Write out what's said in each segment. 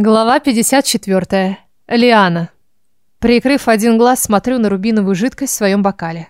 Глава 54. Лиана. Прикрыв один глаз, смотрю на рубиновую жидкость в своем бокале.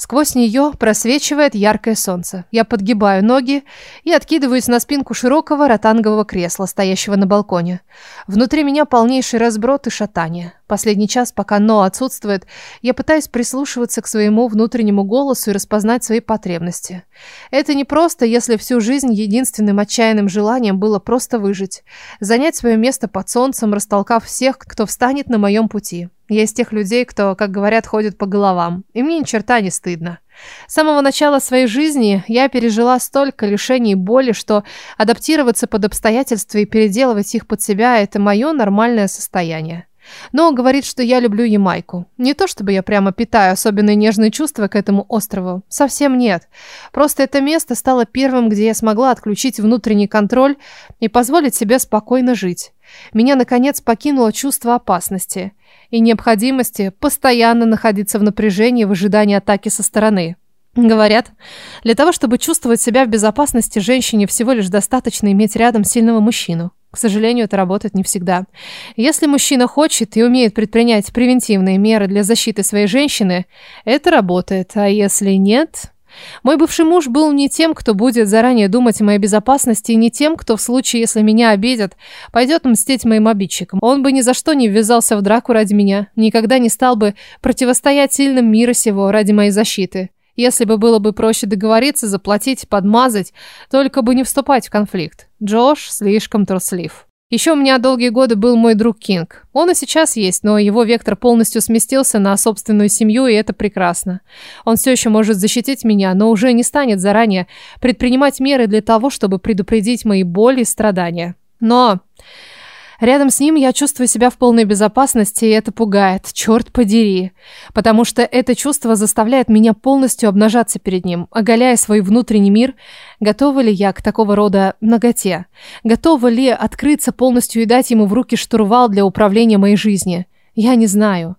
Сквозь нее просвечивает яркое солнце. Я подгибаю ноги и откидываюсь на спинку широкого ротангового кресла, стоящего на балконе. Внутри меня полнейший разброд и шатание. Последний час, пока Но отсутствует, я пытаюсь прислушиваться к своему внутреннему голосу и распознать свои потребности. Это не просто, если всю жизнь единственным отчаянным желанием было просто выжить. Занять свое место под солнцем, растолкав всех, кто встанет на моем пути. Я из тех людей, кто, как говорят, ходит по головам. И мне ни черта не стыдно. С самого начала своей жизни я пережила столько лишений и боли, что адаптироваться под обстоятельства и переделывать их под себя – это мое нормальное состояние. Но говорит, что я люблю Ямайку. Не то чтобы я прямо питаю особенные нежные чувства к этому острову. Совсем нет. Просто это место стало первым, где я смогла отключить внутренний контроль и позволить себе спокойно жить. Меня, наконец, покинуло чувство опасности и необходимости постоянно находиться в напряжении в ожидании атаки со стороны. Говорят, для того, чтобы чувствовать себя в безопасности, женщине всего лишь достаточно иметь рядом сильного мужчину. К сожалению, это работает не всегда. Если мужчина хочет и умеет предпринять превентивные меры для защиты своей женщины, это работает. А если нет... Мой бывший муж был не тем, кто будет заранее думать о моей безопасности, и не тем, кто в случае, если меня обидят, пойдет мстить моим обидчикам. Он бы ни за что не ввязался в драку ради меня, никогда не стал бы противостоять сильным мира сего ради моей защиты. Если бы было бы проще договориться, заплатить, подмазать, только бы не вступать в конфликт. Джош слишком труслив. Еще у меня долгие годы был мой друг Кинг. Он и сейчас есть, но его вектор полностью сместился на собственную семью, и это прекрасно. Он все еще может защитить меня, но уже не станет заранее предпринимать меры для того, чтобы предупредить мои боли и страдания. Но Рядом с ним я чувствую себя в полной безопасности, и это пугает, черт подери. Потому что это чувство заставляет меня полностью обнажаться перед ним, оголяя свой внутренний мир. Готова ли я к такого рода наготе? Готова ли открыться полностью и дать ему в руки штурвал для управления моей жизнью? Я не знаю.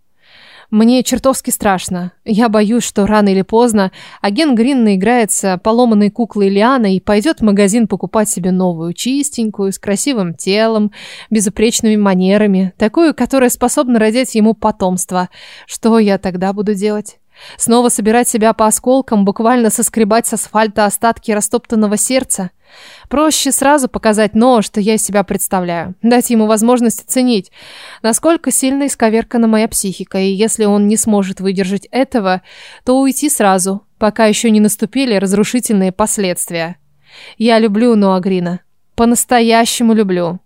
Мне чертовски страшно. Я боюсь, что рано или поздно агент Грин наиграется поломанной куклой Лианы и пойдет в магазин покупать себе новую, чистенькую, с красивым телом, безупречными манерами, такую, которая способна родить ему потомство. Что я тогда буду делать? Снова собирать себя по осколкам, буквально соскребать с асфальта остатки растоптанного сердца? Проще сразу показать но, что я из себя представляю. Дать ему возможность оценить, насколько сильно исковеркана моя психика, и если он не сможет выдержать этого, то уйти сразу, пока еще не наступили разрушительные последствия. Я люблю Ноагрина. По-настоящему люблю.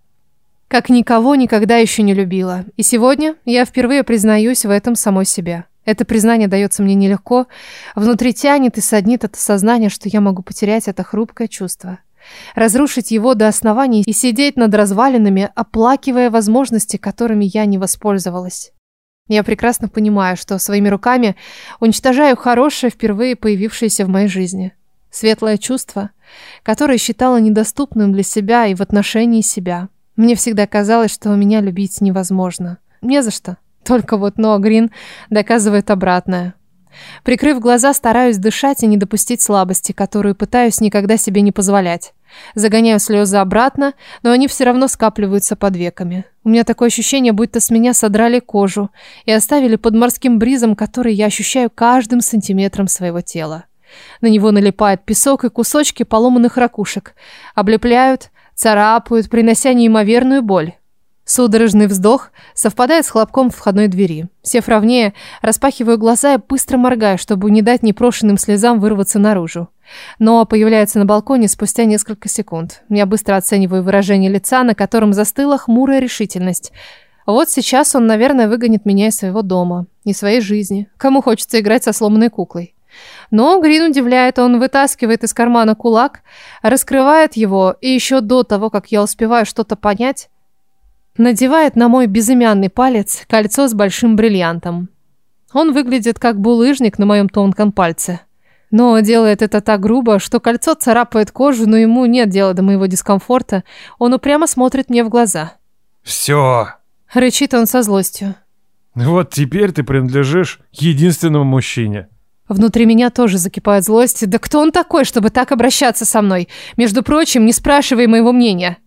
Как никого никогда еще не любила. И сегодня я впервые признаюсь в этом самой себе. Это признание дается мне нелегко. Внутри тянет и саднит от осознания, что я могу потерять это хрупкое чувство разрушить его до основания и сидеть над развалинами, оплакивая возможности, которыми я не воспользовалась. Я прекрасно понимаю, что своими руками уничтожаю хорошее, впервые появившееся в моей жизни. Светлое чувство, которое считала недоступным для себя и в отношении себя. Мне всегда казалось, что меня любить невозможно. Не за что. Только вот Ноа Грин доказывает обратное. Прикрыв глаза, стараюсь дышать и не допустить слабости, которую пытаюсь никогда себе не позволять. Загоняю слезы обратно, но они все равно скапливаются под веками. У меня такое ощущение, будто с меня содрали кожу и оставили под морским бризом, который я ощущаю каждым сантиметром своего тела. На него налипает песок и кусочки поломанных ракушек. Облепляют, царапают, принося неимоверную боль. Судорожный вздох совпадает с хлопком входной двери. Сев ровнее, распахиваю глаза и быстро моргаю, чтобы не дать непрошенным слезам вырваться наружу. Но появляется на балконе спустя несколько секунд. Я быстро оцениваю выражение лица, на котором застыла хмурая решительность. Вот сейчас он, наверное, выгонит меня из своего дома, и своей жизни. Кому хочется играть со сломанной куклой? Но Грин удивляет, он вытаскивает из кармана кулак, раскрывает его, и еще до того, как я успеваю что-то понять, Надевает на мой безымянный палец кольцо с большим бриллиантом. Он выглядит как булыжник на моем тонком пальце. Но делает это так грубо, что кольцо царапает кожу, но ему нет дела до моего дискомфорта. Он упрямо смотрит мне в глаза. «Все!» Рычит он со злостью. «Вот теперь ты принадлежишь единственному мужчине». Внутри меня тоже закипает злость. Да кто он такой, чтобы так обращаться со мной? Между прочим, не спрашивай моего мнения.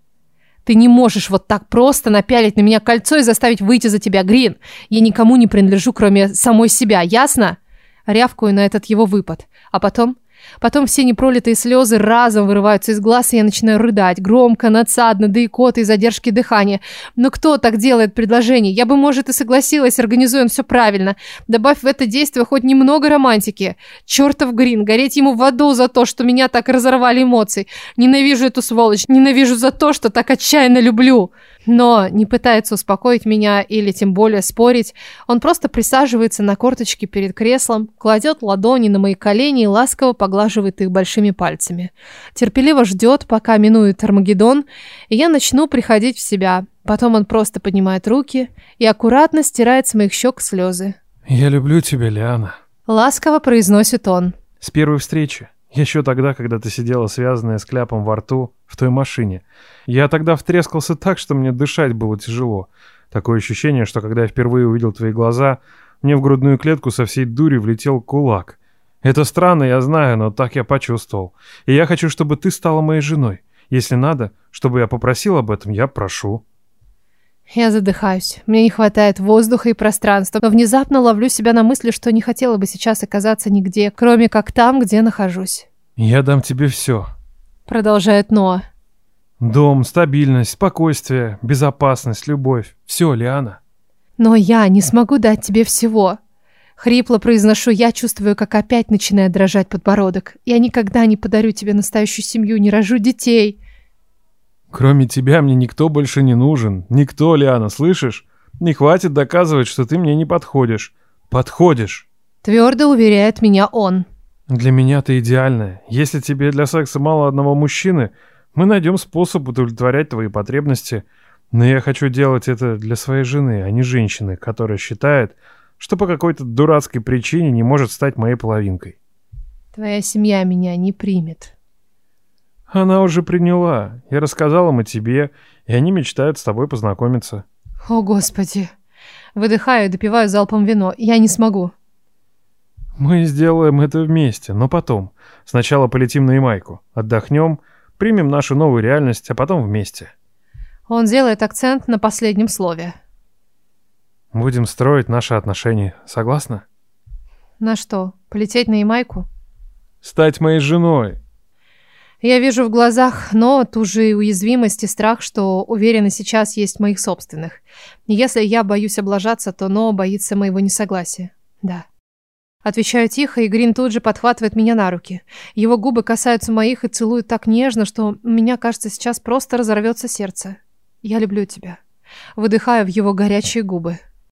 Ты не можешь вот так просто напялить на меня кольцо и заставить выйти за тебя, Грин. Я никому не принадлежу, кроме самой себя, ясно? Рявкую на этот его выпад. А потом Потом все непролитые слезы разом вырываются из глаз, и я начинаю рыдать. Громко, надсадно, да и икоты и задержки дыхания. Но кто так делает предложение? Я бы, может, и согласилась, организуем все правильно. Добавь в это действие хоть немного романтики. Чертов Грин, гореть ему в аду за то, что меня так разорвали эмоции. Ненавижу эту сволочь, ненавижу за то, что так отчаянно люблю но не пытается успокоить меня или тем более спорить. Он просто присаживается на корточки перед креслом, кладет ладони на мои колени и ласково поглаживает их большими пальцами. Терпеливо ждет, пока минует Армагеддон, и я начну приходить в себя. Потом он просто поднимает руки и аккуратно стирает с моих щек слезы. «Я люблю тебя, Лиана», — ласково произносит он. «С первой встречи. Еще тогда, когда ты сидела связанная с кляпом во рту в той машине. Я тогда втрескался так, что мне дышать было тяжело. Такое ощущение, что когда я впервые увидел твои глаза, мне в грудную клетку со всей дури влетел кулак. Это странно, я знаю, но так я почувствовал. И я хочу, чтобы ты стала моей женой. Если надо, чтобы я попросил об этом, я прошу. Я задыхаюсь. Мне не хватает воздуха и пространства, но внезапно ловлю себя на мысли, что не хотела бы сейчас оказаться нигде, кроме как там, где нахожусь. «Я дам тебе все», — продолжает Ноа. «Дом, стабильность, спокойствие, безопасность, любовь. Все, Лиана». «Но я не смогу дать тебе всего». Хрипло произношу я, чувствую, как опять начинает дрожать подбородок. «Я никогда не подарю тебе настоящую семью, не рожу детей». Кроме тебя мне никто больше не нужен. Никто, Лиана, слышишь? Не хватит доказывать, что ты мне не подходишь. Подходишь. Твердо уверяет меня он. Для меня ты идеальная. Если тебе для секса мало одного мужчины, мы найдем способ удовлетворять твои потребности. Но я хочу делать это для своей жены, а не женщины, которая считает, что по какой-то дурацкой причине не может стать моей половинкой. Твоя семья меня не примет. Она уже приняла. Я рассказал им о тебе, и они мечтают с тобой познакомиться. О, Господи. Выдыхаю и допиваю залпом вино. Я не смогу. Мы сделаем это вместе, но потом. Сначала полетим на Ямайку, отдохнем, примем нашу новую реальность, а потом вместе. Он делает акцент на последнем слове. Будем строить наши отношения, согласна? На что, полететь на Ямайку? Стать моей женой. Я вижу в глазах но ту же уязвимость и страх, что уверена сейчас есть моих собственных. Если я боюсь облажаться, то но боится моего несогласия. Да. Отвечаю тихо, и Грин тут же подхватывает меня на руки. Его губы касаются моих и целуют так нежно, что у меня, кажется, сейчас просто разорвется сердце. Я люблю тебя. Выдыхаю в его горячие губы.